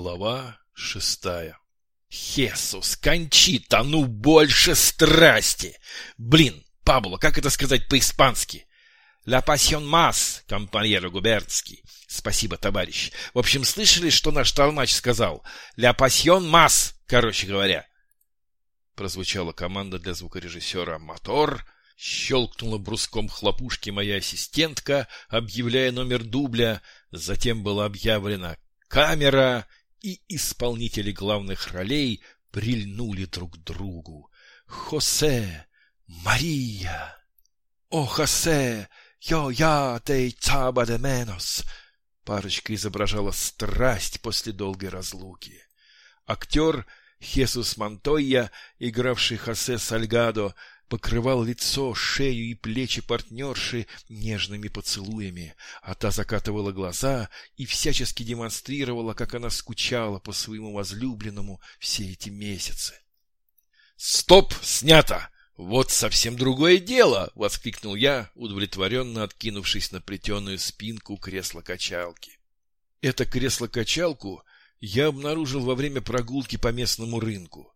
Глава шестая. Хесус, Кончита, ну больше страсти! Блин, Пабло, как это сказать по-испански? «La pasión más, компаньеро Губернский». Спасибо, товарищ. В общем, слышали, что наш толмач сказал? «La pasión más», короче говоря. Прозвучала команда для звукорежиссера «Мотор». Щелкнула бруском хлопушки моя ассистентка, объявляя номер дубля. Затем было объявлено «Камера», и исполнители главных ролей прильнули друг к другу. Хосе, Мария. О, Хосе, yo я te echaba de menos. Парочка изображала страсть после долгой разлуки. Актер Хесус Монтойя, игравший Хосе Сальгадо, покрывал лицо, шею и плечи партнерши нежными поцелуями, а та закатывала глаза и всячески демонстрировала, как она скучала по своему возлюбленному все эти месяцы. «Стоп! Снято! Вот совсем другое дело!» — воскликнул я, удовлетворенно откинувшись на плетеную спинку кресла-качалки. Это кресло-качалку я обнаружил во время прогулки по местному рынку.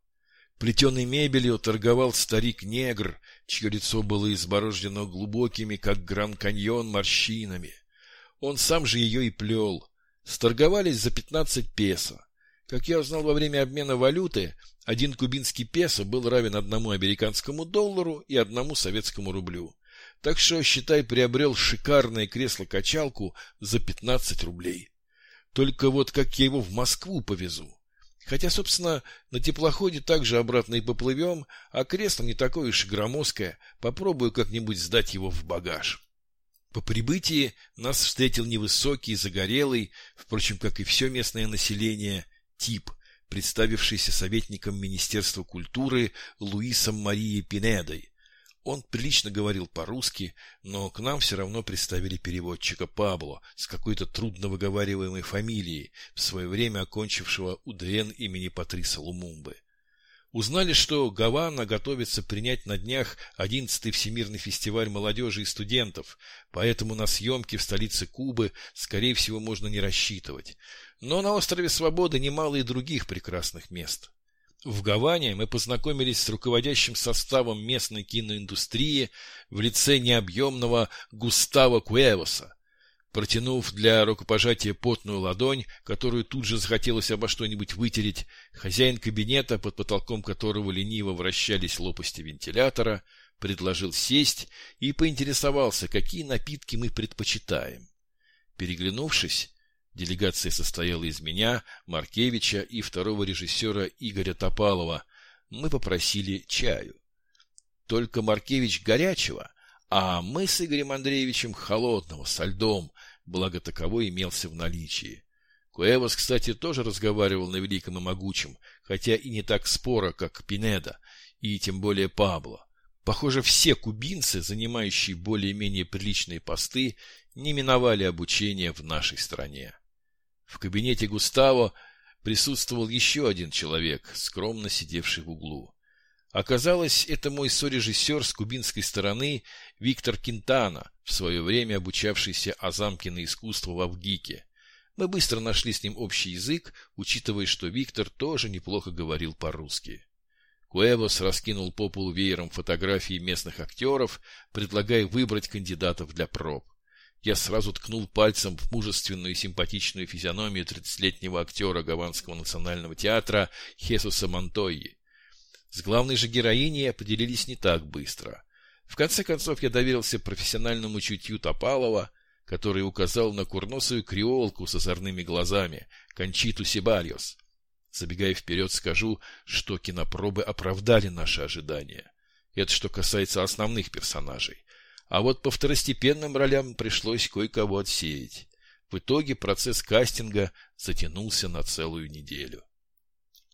Плетеной мебелью торговал старик-негр, чье лицо было изборождено глубокими, как Гран-Каньон, морщинами. Он сам же ее и плел. Сторговались за пятнадцать песо. Как я узнал во время обмена валюты, один кубинский песо был равен одному американскому доллару и одному советскому рублю. Так что, считай, приобрел шикарное кресло-качалку за пятнадцать рублей. Только вот как я его в Москву повезу? Хотя, собственно, на теплоходе также обратно и поплывем, а кресло не такое уж и громоздкое, попробую как-нибудь сдать его в багаж. По прибытии нас встретил невысокий, загорелый, впрочем, как и все местное население, тип, представившийся советником Министерства культуры Луисом Марией Пинедой, он прилично говорил по-русски, но к нам все равно представили переводчика Пабло с какой-то трудно выговариваемой фамилией, в свое время окончившего УДН имени Патриса Лумумбы. Узнали, что Гавана готовится принять на днях 11-й Всемирный фестиваль молодежи и студентов, поэтому на съемки в столице Кубы, скорее всего, можно не рассчитывать. Но на острове Свободы немало и других прекрасных мест. В Гаване мы познакомились с руководящим составом местной киноиндустрии в лице необъемного Густава Куэвоса. Протянув для рукопожатия потную ладонь, которую тут же захотелось обо что-нибудь вытереть, хозяин кабинета, под потолком которого лениво вращались лопасти вентилятора, предложил сесть и поинтересовался, какие напитки мы предпочитаем. Переглянувшись, Делегация состояла из меня, Маркевича и второго режиссера Игоря Топалова. Мы попросили чаю. Только Маркевич горячего, а мы с Игорем Андреевичем холодного, со льдом, благо таковой имелся в наличии. Куэвос, кстати, тоже разговаривал на великом и могучем, хотя и не так споро, как Пинеда, и тем более Пабло. Похоже, все кубинцы, занимающие более-менее приличные посты, не миновали обучения в нашей стране. В кабинете Густаво присутствовал еще один человек, скромно сидевший в углу. Оказалось, это мой сорежиссер с кубинской стороны Виктор Кинтана, в свое время обучавшийся азамке на искусство в Авгике. Мы быстро нашли с ним общий язык, учитывая, что Виктор тоже неплохо говорил по-русски. Куэвос раскинул по полу веером фотографии местных актеров, предлагая выбрать кандидатов для проб. Я сразу ткнул пальцем в мужественную и симпатичную физиономию тридцатилетнего актера Гаванского национального театра Хесуса Монтойи. С главной же героиней поделились не так быстро. В конце концов, я доверился профессиональному чутью Топалова, который указал на курносую креолку с озорными глазами, Кончиту Сибальос. Забегая вперед, скажу, что кинопробы оправдали наши ожидания. Это что касается основных персонажей. А вот по второстепенным ролям пришлось кое-кого отсеять. В итоге процесс кастинга затянулся на целую неделю.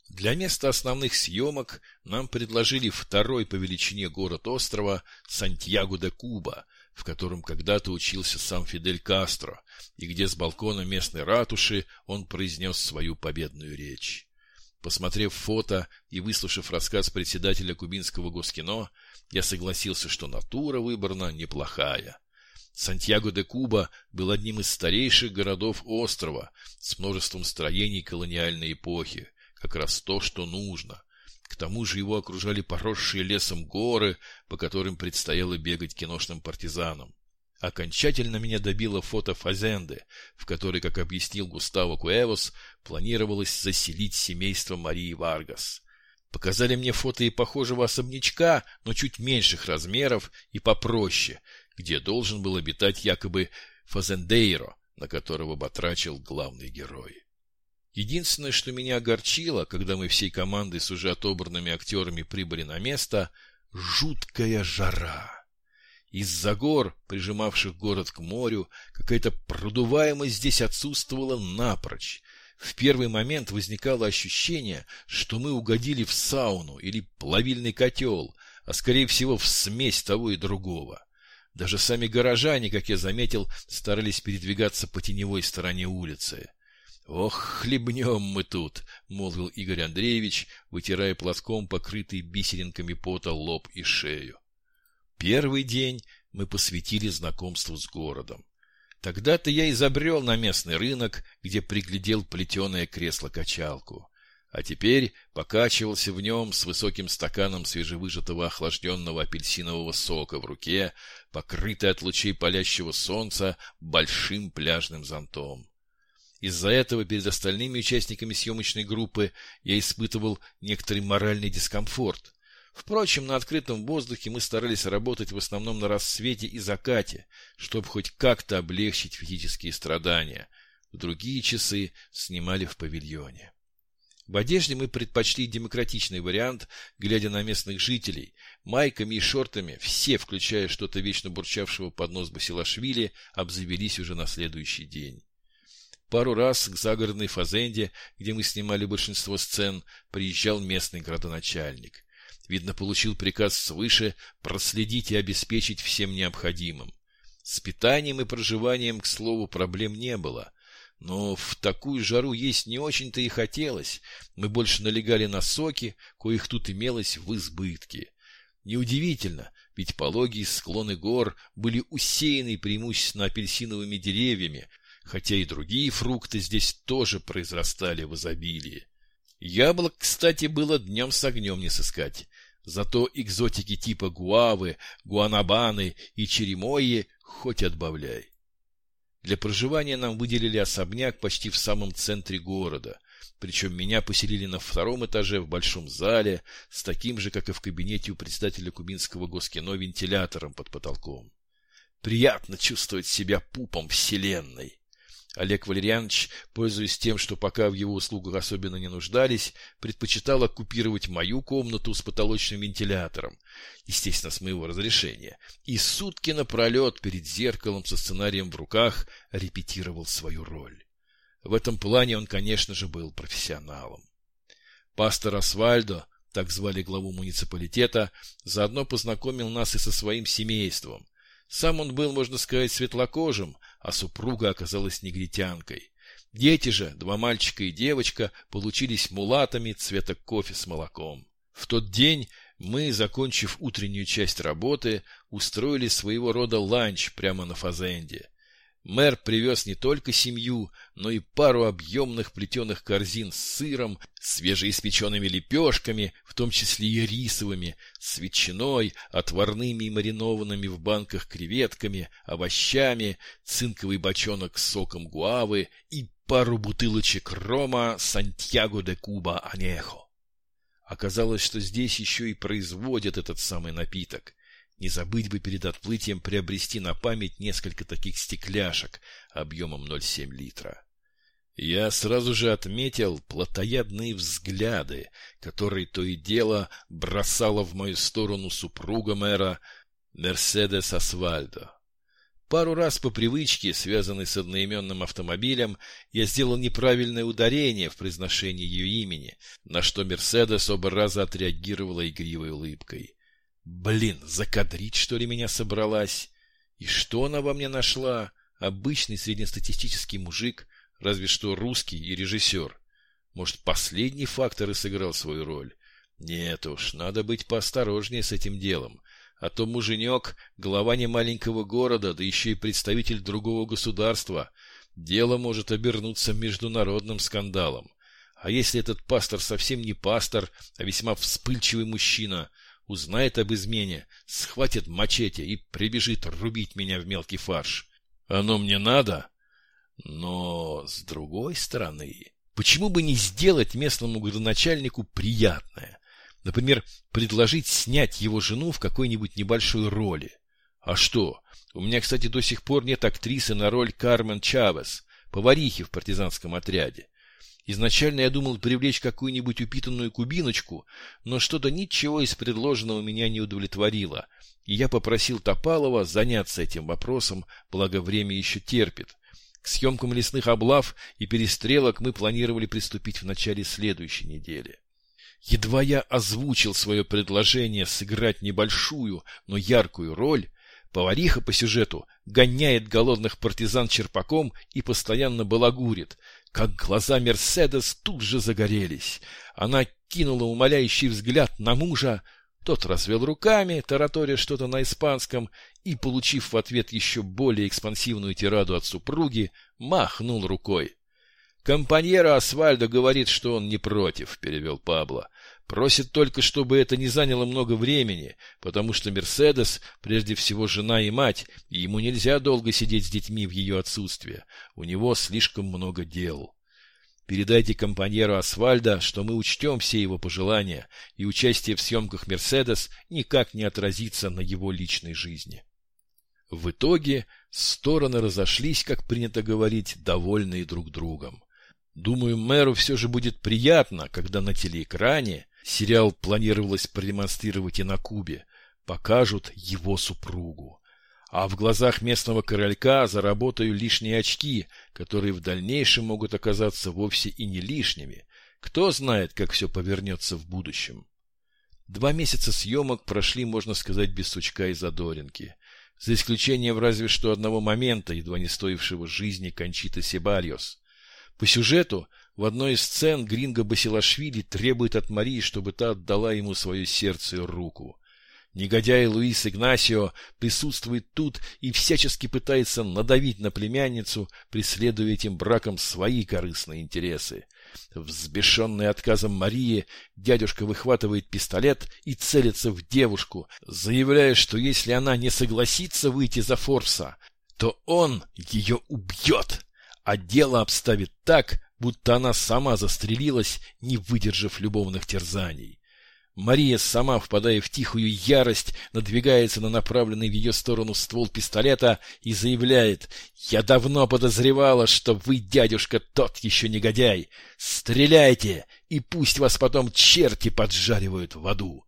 Для места основных съемок нам предложили второй по величине город острова Сантьяго-де-Куба, в котором когда-то учился сам Фидель Кастро, и где с балкона местной ратуши он произнес свою победную речь. Посмотрев фото и выслушав рассказ председателя кубинского госкино, я согласился, что натура выбрана неплохая. Сантьяго де Куба был одним из старейших городов острова с множеством строений колониальной эпохи, как раз то, что нужно. К тому же его окружали поросшие лесом горы, по которым предстояло бегать киношным партизанам. Окончательно меня добило фото Фазенды, в которой, как объяснил Густаво Куэвос, планировалось заселить семейство Марии Варгас. Показали мне фото и похожего особнячка, но чуть меньших размеров и попроще, где должен был обитать якобы Фазендейро, на которого батрачил главный герой. Единственное, что меня огорчило, когда мы всей командой с уже отобранными актерами прибыли на место – жуткая жара. Из-за гор, прижимавших город к морю, какая-то продуваемость здесь отсутствовала напрочь. В первый момент возникало ощущение, что мы угодили в сауну или плавильный котел, а скорее всего в смесь того и другого. Даже сами горожане, как я заметил, старались передвигаться по теневой стороне улицы. «Ох, хлебнем мы тут!» — молвил Игорь Андреевич, вытирая платком покрытый бисеринками пота лоб и шею. Первый день мы посвятили знакомству с городом. Тогда-то я изобрел на местный рынок, где приглядел плетеное кресло-качалку. А теперь покачивался в нем с высоким стаканом свежевыжатого охлажденного апельсинового сока в руке, покрытый от лучей палящего солнца большим пляжным зонтом. Из-за этого перед остальными участниками съемочной группы я испытывал некоторый моральный дискомфорт. Впрочем, на открытом воздухе мы старались работать в основном на рассвете и закате, чтобы хоть как-то облегчить физические страдания. В другие часы снимали в павильоне. В одежде мы предпочли демократичный вариант, глядя на местных жителей. Майками и шортами все, включая что-то вечно бурчавшего под нос Басилашвили, обзавелись уже на следующий день. Пару раз к загородной фазенде, где мы снимали большинство сцен, приезжал местный градоначальник. Видно, получил приказ свыше проследить и обеспечить всем необходимым. С питанием и проживанием, к слову, проблем не было. Но в такую жару есть не очень-то и хотелось. Мы больше налегали на соки, коих тут имелось в избытке. Неудивительно, ведь пологие склоны гор были усеяны преимущественно апельсиновыми деревьями, хотя и другие фрукты здесь тоже произрастали в изобилии. Яблок, кстати, было днем с огнем не сыскать. Зато экзотики типа гуавы, гуанабаны и черемои хоть отбавляй. Для проживания нам выделили особняк почти в самом центре города. Причем меня поселили на втором этаже в большом зале с таким же, как и в кабинете у председателя Кубинского госкино, вентилятором под потолком. Приятно чувствовать себя пупом вселенной. Олег Валерьянович, пользуясь тем, что пока в его услугах особенно не нуждались, предпочитал оккупировать мою комнату с потолочным вентилятором, естественно, с моего разрешения, и сутки напролет перед зеркалом со сценарием в руках репетировал свою роль. В этом плане он, конечно же, был профессионалом. Пастор Асвальдо, так звали главу муниципалитета, заодно познакомил нас и со своим семейством. Сам он был, можно сказать, светлокожим, а супруга оказалась негритянкой. Дети же, два мальчика и девочка, получились мулатами цвета кофе с молоком. В тот день мы, закончив утреннюю часть работы, устроили своего рода ланч прямо на фазенде. Мэр привез не только семью, но и пару объемных плетеных корзин с сыром, свежеиспеченными лепешками, в том числе и рисовыми, с ветчиной, отварными и маринованными в банках креветками, овощами, цинковый бочонок с соком гуавы и пару бутылочек рома «Сантьяго де Куба Анехо». Оказалось, что здесь еще и производят этот самый напиток. Не забыть бы перед отплытием приобрести на память несколько таких стекляшек объемом 0,7 литра. Я сразу же отметил плотоядные взгляды, которые то и дело бросала в мою сторону супруга мэра Мерседес Асвальдо. Пару раз по привычке, связанной с одноименным автомобилем, я сделал неправильное ударение в произношении ее имени, на что Мерседес оба раза отреагировала игривой улыбкой. Блин, закадрить, что ли, меня собралась? И что она во мне нашла? Обычный среднестатистический мужик, разве что русский и режиссер. Может, последний фактор и сыграл свою роль? Нет уж, надо быть поосторожнее с этим делом, А то муженек — глава немаленького города, да еще и представитель другого государства. Дело может обернуться международным скандалом. А если этот пастор совсем не пастор, а весьма вспыльчивый мужчина, узнает об измене, схватит мачете и прибежит рубить меня в мелкий фарш. Оно мне надо? Но, с другой стороны, почему бы не сделать местному градоначальнику приятное? Например, предложить снять его жену в какой-нибудь небольшой роли. А что? У меня, кстати, до сих пор нет актрисы на роль Кармен Чавес, поварихи в партизанском отряде. Изначально я думал привлечь какую-нибудь упитанную кубиночку, но что-то ничего из предложенного меня не удовлетворило, и я попросил Топалова заняться этим вопросом, благо время еще терпит. К съемкам лесных облав и перестрелок мы планировали приступить в начале следующей недели. Едва я озвучил свое предложение сыграть небольшую, но яркую роль, повариха по сюжету гоняет голодных партизан черпаком и постоянно балагурит – как глаза Мерседес тут же загорелись. Она кинула умоляющий взгляд на мужа, тот развел руками, тараторя что-то на испанском, и, получив в ответ еще более экспансивную тираду от супруги, махнул рукой. «Компаньера Асвальдо говорит, что он не против», — перевел Пабло. «Просит только, чтобы это не заняло много времени, потому что Мерседес прежде всего жена и мать, и ему нельзя долго сидеть с детьми в ее отсутствие. У него слишком много дел». Передайте компаньеру Асфальда, что мы учтем все его пожелания, и участие в съемках «Мерседес» никак не отразится на его личной жизни. В итоге стороны разошлись, как принято говорить, довольные друг другом. Думаю, мэру все же будет приятно, когда на телеэкране сериал планировалось продемонстрировать и на Кубе, покажут его супругу. А в глазах местного королька заработаю лишние очки, которые в дальнейшем могут оказаться вовсе и не лишними. Кто знает, как все повернется в будущем. Два месяца съемок прошли, можно сказать, без сучка и задоринки. За исключением разве что одного момента, едва не стоившего жизни Кончиты Себальос. По сюжету, в одной из сцен Гринго Басилашвили требует от Марии, чтобы та отдала ему свое сердце и руку. Негодяй Луис Игнасио присутствует тут и всячески пытается надавить на племянницу, преследуя этим браком свои корыстные интересы. Взбешенный отказом Марии, дядюшка выхватывает пистолет и целится в девушку, заявляя, что если она не согласится выйти за Форса, то он ее убьет а дело обставит так, будто она сама застрелилась, не выдержав любовных терзаний. Мария, сама впадая в тихую ярость, надвигается на направленный в ее сторону ствол пистолета и заявляет «Я давно подозревала, что вы, дядюшка, тот еще негодяй! Стреляйте, и пусть вас потом черти поджаривают в аду!»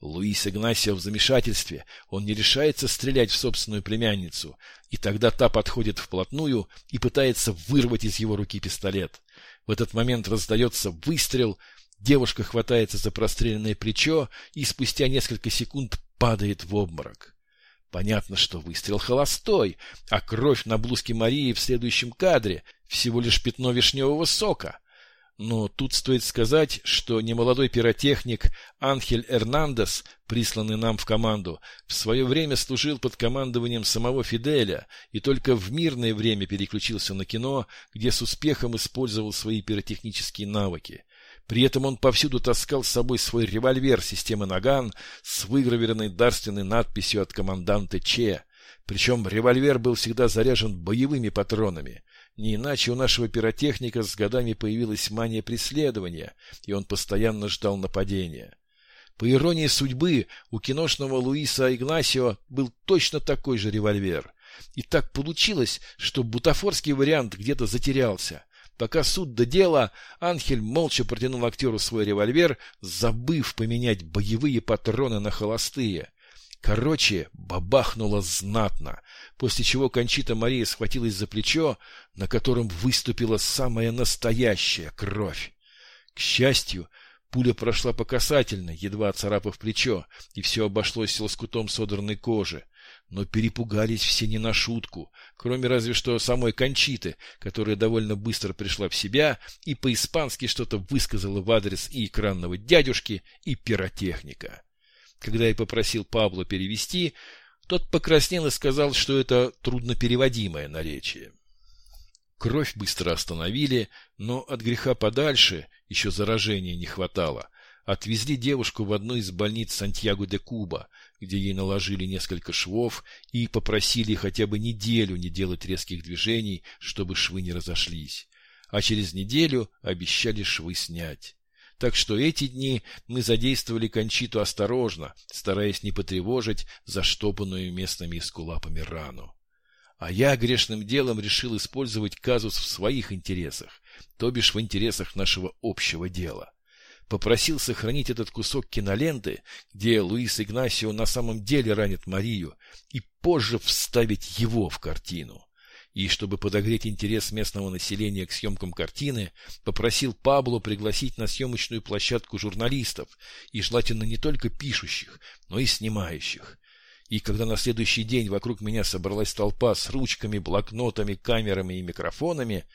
Луис Игнасио в замешательстве. Он не решается стрелять в собственную племянницу. И тогда та подходит вплотную и пытается вырвать из его руки пистолет. В этот момент раздается выстрел. Девушка хватается за простреленное плечо и спустя несколько секунд падает в обморок. Понятно, что выстрел холостой, а кровь на блузке Марии в следующем кадре всего лишь пятно вишневого сока. Но тут стоит сказать, что немолодой пиротехник Анхель Эрнандес, присланный нам в команду, в свое время служил под командованием самого Фиделя и только в мирное время переключился на кино, где с успехом использовал свои пиротехнические навыки. При этом он повсюду таскал с собой свой револьвер системы Наган с выгравированной дарственной надписью от команданта Че. Причем револьвер был всегда заряжен боевыми патронами. Не иначе у нашего пиротехника с годами появилась мания преследования, и он постоянно ждал нападения. По иронии судьбы, у киношного Луиса Игнасио был точно такой же револьвер. И так получилось, что бутафорский вариант где-то затерялся. Пока суд до дела, Анхель молча протянул актеру свой револьвер, забыв поменять боевые патроны на холостые. Короче, бабахнуло знатно, после чего Кончита Мария схватилась за плечо, на котором выступила самая настоящая кровь. К счастью, пуля прошла по касательной, едва царапав плечо, и все обошлось лоскутом содранной кожи. Но перепугались все не на шутку, кроме разве что самой Кончиты, которая довольно быстро пришла в себя и по-испански что-то высказала в адрес и экранного дядюшки, и пиротехника. Когда я попросил Пабло перевести, тот покраснел и сказал, что это труднопереводимое наречие. Кровь быстро остановили, но от греха подальше еще заражения не хватало. Отвезли девушку в одну из больниц Сантьяго-де-Куба, где ей наложили несколько швов и попросили хотя бы неделю не делать резких движений, чтобы швы не разошлись. А через неделю обещали швы снять. Так что эти дни мы задействовали Кончиту осторожно, стараясь не потревожить заштопанную местными эскулапами рану. А я грешным делом решил использовать казус в своих интересах, то бишь в интересах нашего общего дела. Попросил сохранить этот кусок киноленты, где Луис Игнасио на самом деле ранит Марию, и позже вставить его в картину. И чтобы подогреть интерес местного населения к съемкам картины, попросил Пабло пригласить на съемочную площадку журналистов, и желательно не только пишущих, но и снимающих. И когда на следующий день вокруг меня собралась толпа с ручками, блокнотами, камерами и микрофонами,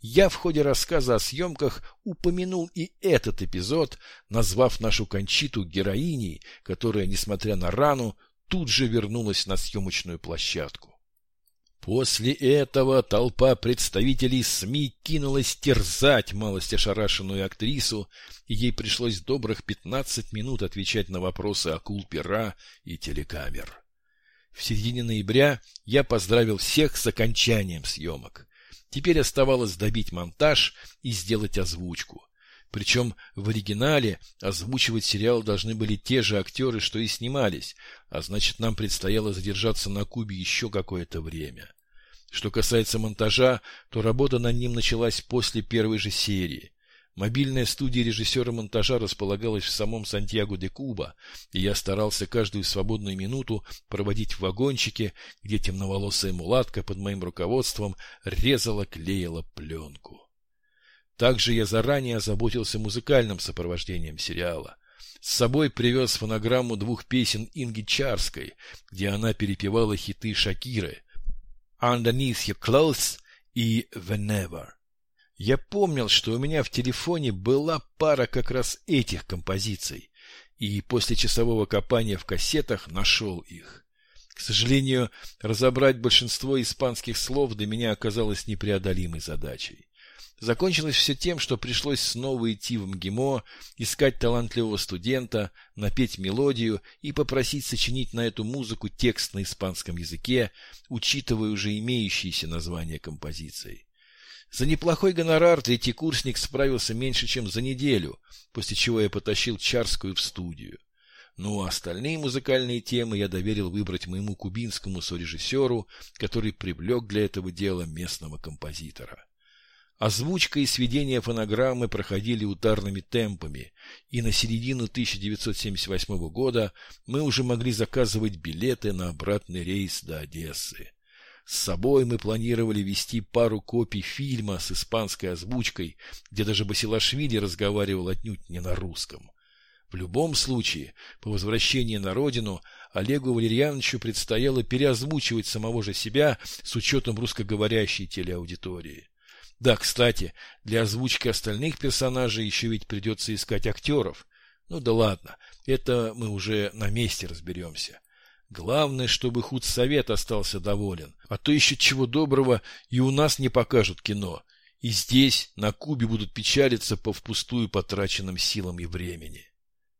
я в ходе рассказа о съемках упомянул и этот эпизод, назвав нашу Кончиту героиней, которая, несмотря на рану, тут же вернулась на съемочную площадку. После этого толпа представителей СМИ кинулась терзать малость ошарашенную актрису, и ей пришлось добрых пятнадцать минут отвечать на вопросы акул пера и телекамер. В середине ноября я поздравил всех с окончанием съемок. Теперь оставалось добить монтаж и сделать озвучку. Причем в оригинале озвучивать сериал должны были те же актеры, что и снимались, а значит нам предстояло задержаться на Кубе еще какое-то время. Что касается монтажа, то работа над ним началась после первой же серии. Мобильная студия режиссера монтажа располагалась в самом Сантьяго-де-Куба, и я старался каждую свободную минуту проводить в вагончике, где темноволосая мулатка под моим руководством резала-клеила пленку. Также я заранее озаботился музыкальным сопровождением сериала. С собой привез фонограмму двух песен Инги Чарской, где она перепевала хиты Шакиры «Underneath Your Clothes» и «Whenever». Я помнил, что у меня в телефоне была пара как раз этих композиций, и после часового копания в кассетах нашел их. К сожалению, разобрать большинство испанских слов для меня оказалось непреодолимой задачей. Закончилось все тем, что пришлось снова идти в МГИМО, искать талантливого студента, напеть мелодию и попросить сочинить на эту музыку текст на испанском языке, учитывая уже имеющиеся названия композиций. За неплохой гонорар третий курсник справился меньше, чем за неделю, после чего я потащил Чарскую в студию. Ну а остальные музыкальные темы я доверил выбрать моему кубинскому сорежиссеру, который привлек для этого дела местного композитора. Озвучка и сведение фонограммы проходили ударными темпами, и на середину 1978 года мы уже могли заказывать билеты на обратный рейс до Одессы. С собой мы планировали вести пару копий фильма с испанской озвучкой, где даже Басилашвили разговаривал отнюдь не на русском. В любом случае, по возвращении на родину Олегу Валерьяновичу предстояло переозвучивать самого же себя с учетом русскоговорящей телеаудитории. Да, кстати, для озвучки остальных персонажей еще ведь придется искать актеров. Ну да ладно, это мы уже на месте разберемся. Главное, чтобы худсовет остался доволен, а то еще чего доброго и у нас не покажут кино. И здесь, на Кубе, будут печалиться по впустую потраченным силам и времени.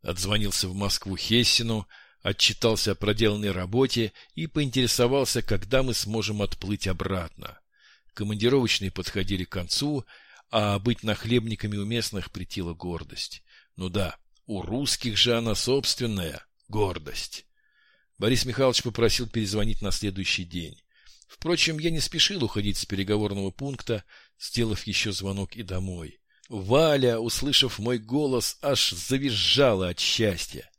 Отзвонился в Москву Хессину, отчитался о проделанной работе и поинтересовался, когда мы сможем отплыть обратно. Командировочные подходили к концу, а быть нахлебниками у местных претила гордость. Ну да, у русских же она собственная гордость. Борис Михайлович попросил перезвонить на следующий день. Впрочем, я не спешил уходить с переговорного пункта, сделав еще звонок и домой. Валя, услышав мой голос, аж завизжала от счастья.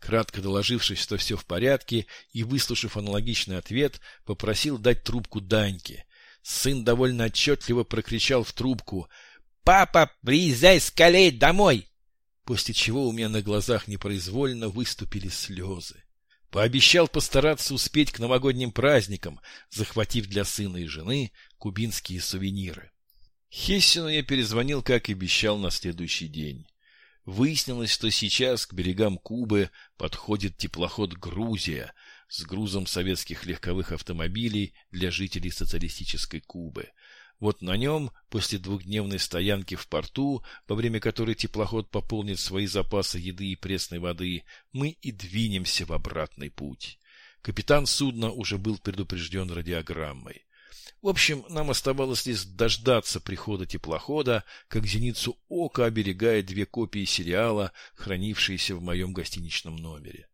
Кратко доложившись, что все в порядке, и выслушав аналогичный ответ, попросил дать трубку Даньке. Сын довольно отчетливо прокричал в трубку «Папа, приезжай скорей домой!» После чего у меня на глазах непроизвольно выступили слезы. Пообещал постараться успеть к новогодним праздникам, захватив для сына и жены кубинские сувениры. Хессину я перезвонил, как и обещал, на следующий день. Выяснилось, что сейчас к берегам Кубы подходит теплоход «Грузия» с грузом советских легковых автомобилей для жителей социалистической Кубы. Вот на нем, после двухдневной стоянки в порту, во время которой теплоход пополнит свои запасы еды и пресной воды, мы и двинемся в обратный путь. Капитан судна уже был предупрежден радиограммой. В общем, нам оставалось лишь дождаться прихода теплохода, как зеницу ока оберегая две копии сериала, хранившиеся в моем гостиничном номере.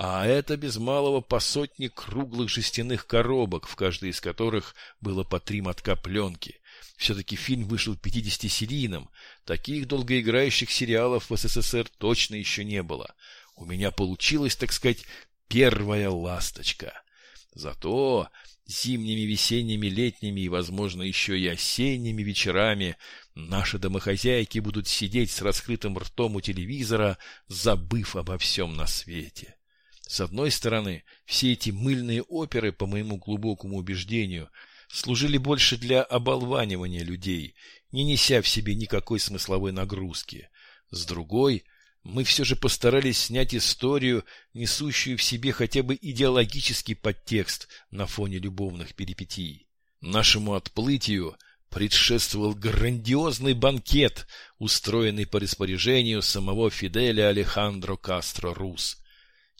А это без малого по сотне круглых жестяных коробок, в каждой из которых было по три мотка пленки. Все-таки фильм вышел 50-серийным. Таких долгоиграющих сериалов в СССР точно еще не было. У меня получилась, так сказать, первая ласточка. Зато зимними, весенними, летними и, возможно, еще и осенними вечерами наши домохозяйки будут сидеть с раскрытым ртом у телевизора, забыв обо всем на свете. С одной стороны, все эти мыльные оперы, по моему глубокому убеждению, служили больше для оболванивания людей, не неся в себе никакой смысловой нагрузки. С другой, мы все же постарались снять историю, несущую в себе хотя бы идеологический подтекст на фоне любовных перипетий. Нашему отплытию предшествовал грандиозный банкет, устроенный по распоряжению самого Фиделя Алехандро Кастро Рус –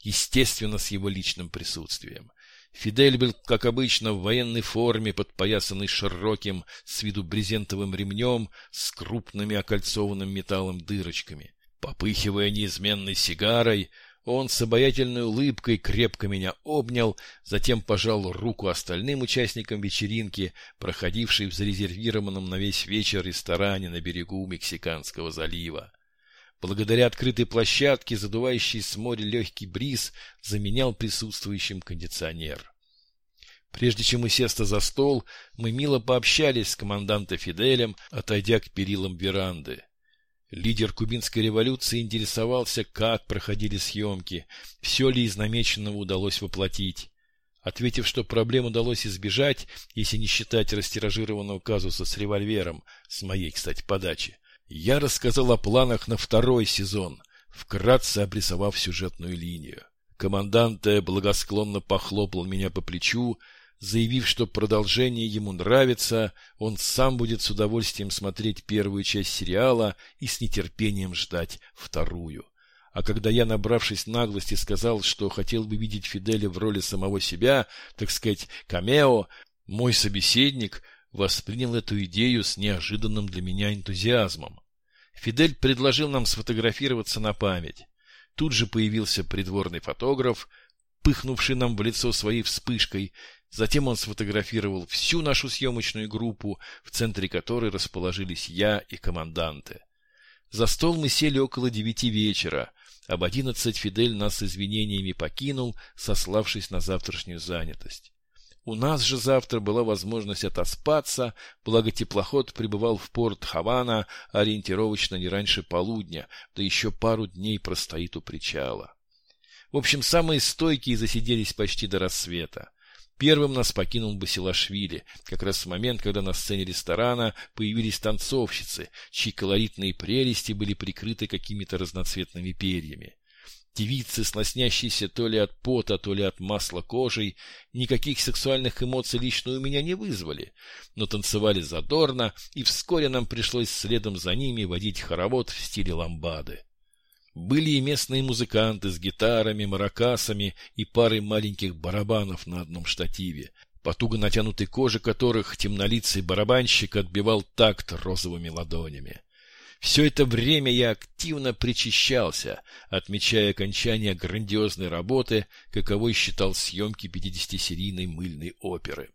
естественно, с его личным присутствием. Фидель был, как обычно, в военной форме, подпоясанный широким, с виду брезентовым ремнем, с крупными окольцованным металлом дырочками. Попыхивая неизменной сигарой, он с обаятельной улыбкой крепко меня обнял, затем пожал руку остальным участникам вечеринки, проходившей в зарезервированном на весь вечер ресторане на берегу Мексиканского залива. Благодаря открытой площадке, задувающий с моря легкий бриз, заменял присутствующим кондиционер. Прежде чем усесться за стол, мы мило пообщались с командантом Фиделем, отойдя к перилам веранды. Лидер кубинской революции интересовался, как проходили съемки, все ли из намеченного удалось воплотить. Ответив, что проблем удалось избежать, если не считать растиражированного казуса с револьвером, с моей, кстати, подачи, я рассказал о планах на второй сезон, вкратце обрисовав сюжетную линию. Командант благосклонно похлопал меня по плечу, заявив, что продолжение ему нравится, он сам будет с удовольствием смотреть первую часть сериала и с нетерпением ждать вторую. А когда я, набравшись наглости, сказал, что хотел бы видеть Фиделя в роли самого себя, так сказать, камео, мой собеседник – воспринял эту идею с неожиданным для меня энтузиазмом. Фидель предложил нам сфотографироваться на память. Тут же появился придворный фотограф, пыхнувший нам в лицо своей вспышкой. Затем он сфотографировал всю нашу съемочную группу, в центре которой расположились я и команданты. За стол мы сели около девяти вечера. Об одиннадцать Фидель нас с извинениями покинул, сославшись на завтрашнюю занятость. У нас же завтра была возможность отоспаться, благо теплоход прибывал в порт Хавана ориентировочно не раньше полудня, да еще пару дней простоит у причала. В общем, самые стойкие засиделись почти до рассвета. Первым нас покинул Басилашвили, как раз в момент, когда на сцене ресторана появились танцовщицы, чьи колоритные прелести были прикрыты какими-то разноцветными перьями. Девицы, сноснящиеся то ли от пота, то ли от масла кожей, никаких сексуальных эмоций лично у меня не вызвали, но танцевали задорно, и вскоре нам пришлось следом за ними водить хоровод в стиле ламбады. Были и местные музыканты с гитарами, маракасами и парой маленьких барабанов на одном штативе, по туго натянутой коже которых темнолицый барабанщик отбивал такт розовыми ладонями. Все это время я активно причащался, отмечая окончание грандиозной работы, каковой считал съемки 50-серийной мыльной оперы.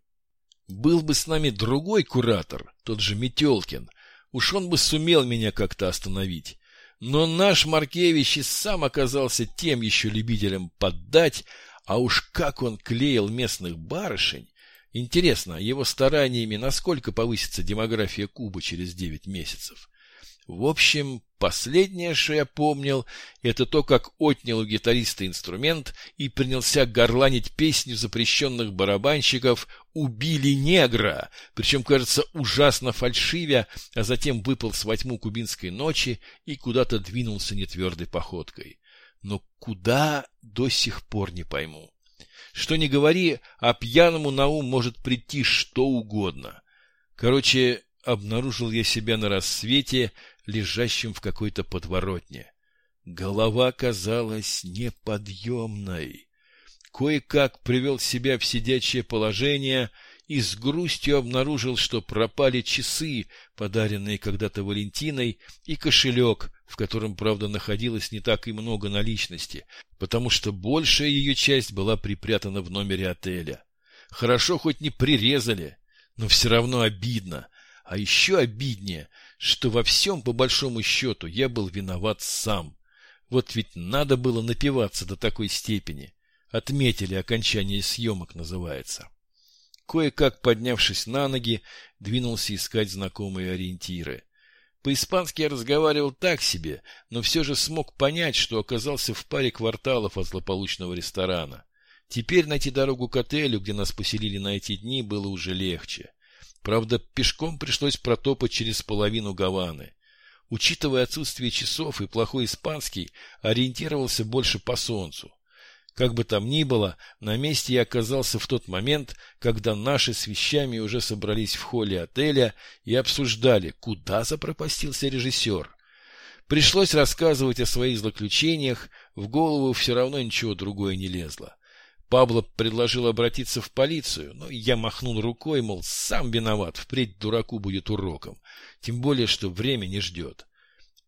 Был бы с нами другой куратор, тот же Метелкин, уж он бы сумел меня как-то остановить. Но наш Маркевич и сам оказался тем еще любителем поддать, а уж как он клеил местных барышень. Интересно, его стараниями насколько повысится демография Кубы через девять месяцев? В общем, последнее, что я помнил, это то, как отнял у гитариста инструмент и принялся горланить песню запрещенных барабанщиков «Убили негра», причем, кажется, ужасно фальшивя, а затем выпал с во тьму кубинской ночи и куда-то двинулся нетвердой походкой. Но куда, до сих пор не пойму. Что ни говори, а пьяному на ум может прийти что угодно. Короче, обнаружил я себя на рассвете, лежащим в какой-то подворотне. Голова казалась неподъемной. Кое-как привел себя в сидячее положение и с грустью обнаружил, что пропали часы, подаренные когда-то Валентиной, и кошелек, в котором, правда, находилось не так и много наличности, потому что большая ее часть была припрятана в номере отеля. Хорошо хоть не прирезали, но все равно обидно. А еще обиднее, что во всем, по большому счету, я был виноват сам. Вот ведь надо было напиваться до такой степени. Отметили окончание съемок, называется. Кое-как поднявшись на ноги, двинулся искать знакомые ориентиры. По-испански я разговаривал так себе, но все же смог понять, что оказался в паре кварталов от злополучного ресторана. Теперь найти дорогу к отелю, где нас поселили на эти дни, было уже легче. Правда, пешком пришлось протопать через половину Гаваны. Учитывая отсутствие часов и плохой испанский, ориентировался больше по солнцу. Как бы там ни было, на месте я оказался в тот момент, когда наши с вещами уже собрались в холле отеля и обсуждали, куда запропастился режиссер. Пришлось рассказывать о своих злоключениях, в голову все равно ничего другое не лезло. Пабло предложил обратиться в полицию, но я махнул рукой, мол, сам виноват, впредь дураку будет уроком. Тем более, что время не ждет.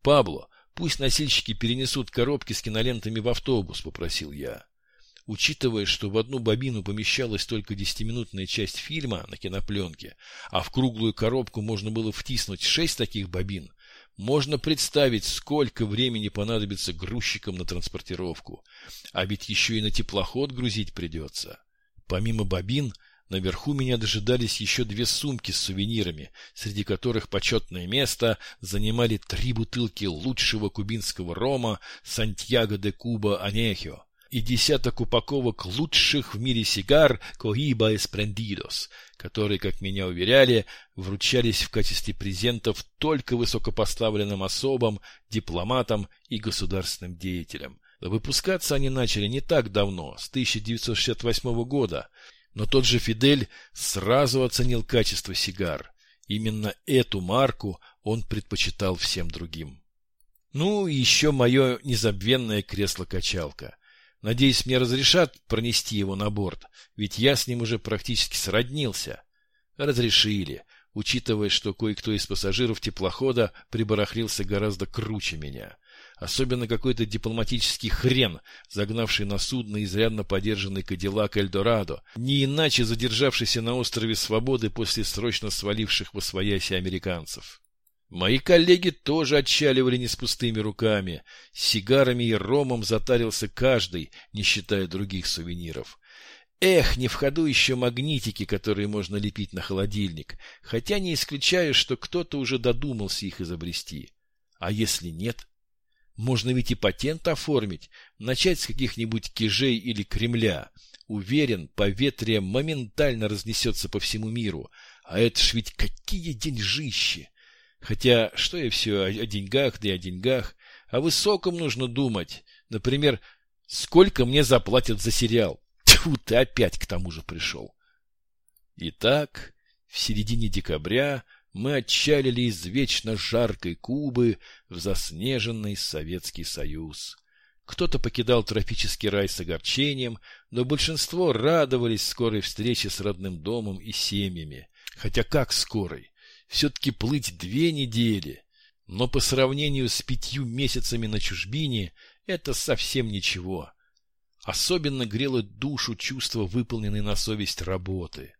«Пабло, пусть носильщики перенесут коробки с кинолентами в автобус», — попросил я. Учитывая, что в одну бобину помещалась только десятиминутная часть фильма на кинопленке, а в круглую коробку можно было втиснуть шесть таких бобин, можно представить, сколько времени понадобится грузчикам на транспортировку. А ведь еще и на теплоход грузить придется. Помимо бобин, наверху меня дожидались еще две сумки с сувенирами, среди которых почетное место занимали три бутылки лучшего кубинского рома «Сантьяго де Куба Анехио», и десяток упаковок лучших в мире сигар «Cohiba Esprendidos», которые, как меня уверяли, вручались в качестве презентов только высокопоставленным особам, дипломатам и государственным деятелям. Выпускаться они начали не так давно, с 1968 года, но тот же Фидель сразу оценил качество сигар. Именно эту марку он предпочитал всем другим. Ну и еще мое незабвенное кресло-качалка – Надеюсь, мне разрешат пронести его на борт, ведь я с ним уже практически сроднился. Разрешили, учитывая, что кое-кто из пассажиров теплохода прибарахлился гораздо круче меня. Особенно какой-то дипломатический хрен, загнавший на судно изрядно подержанный Кадиллак Эльдорадо, не иначе задержавшийся на острове Свободы после срочно сваливших во свояси американцев. Мои коллеги тоже отчаливали не с пустыми руками. Сигарами и ромом затарился каждый, не считая других сувениров. Эх, не в ходу еще магнитики, которые можно лепить на холодильник, хотя не исключаю, что кто-то уже додумался их изобрести. А если нет? Можно ведь и патент оформить, начать с каких-нибудь кижей или Кремля. Уверен, поветрие моментально разнесется по всему миру. А это ж ведь какие деньжищи! Хотя, что я все о, о деньгах, да и о деньгах. О высоком нужно думать. Например, сколько мне заплатят за сериал? Тьфу, ты опять к тому же пришел. Итак, в середине декабря мы отчалили из вечно жаркой Кубы в заснеженный Советский Союз. Кто-то покидал тропический рай с огорчением, но большинство радовались скорой встрече с родным домом и семьями. Хотя как скорой? Все-таки плыть две недели. Но по сравнению с пятью месяцами на чужбине это совсем ничего. Особенно грело душу чувство выполненной на совесть работы.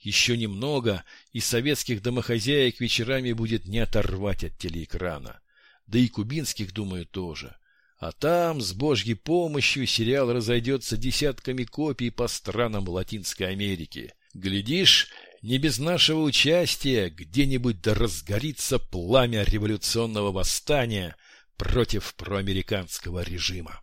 Еще немного, и советских домохозяек вечерами будет не оторвать от телеэкрана. Да и кубинских, думаю, тоже. А там, с божьей помощью, сериал разойдется десятками копий по странам Латинской Америки. Глядишь, не без нашего участия где-нибудь да разгорится пламя революционного восстания против проамериканского режима.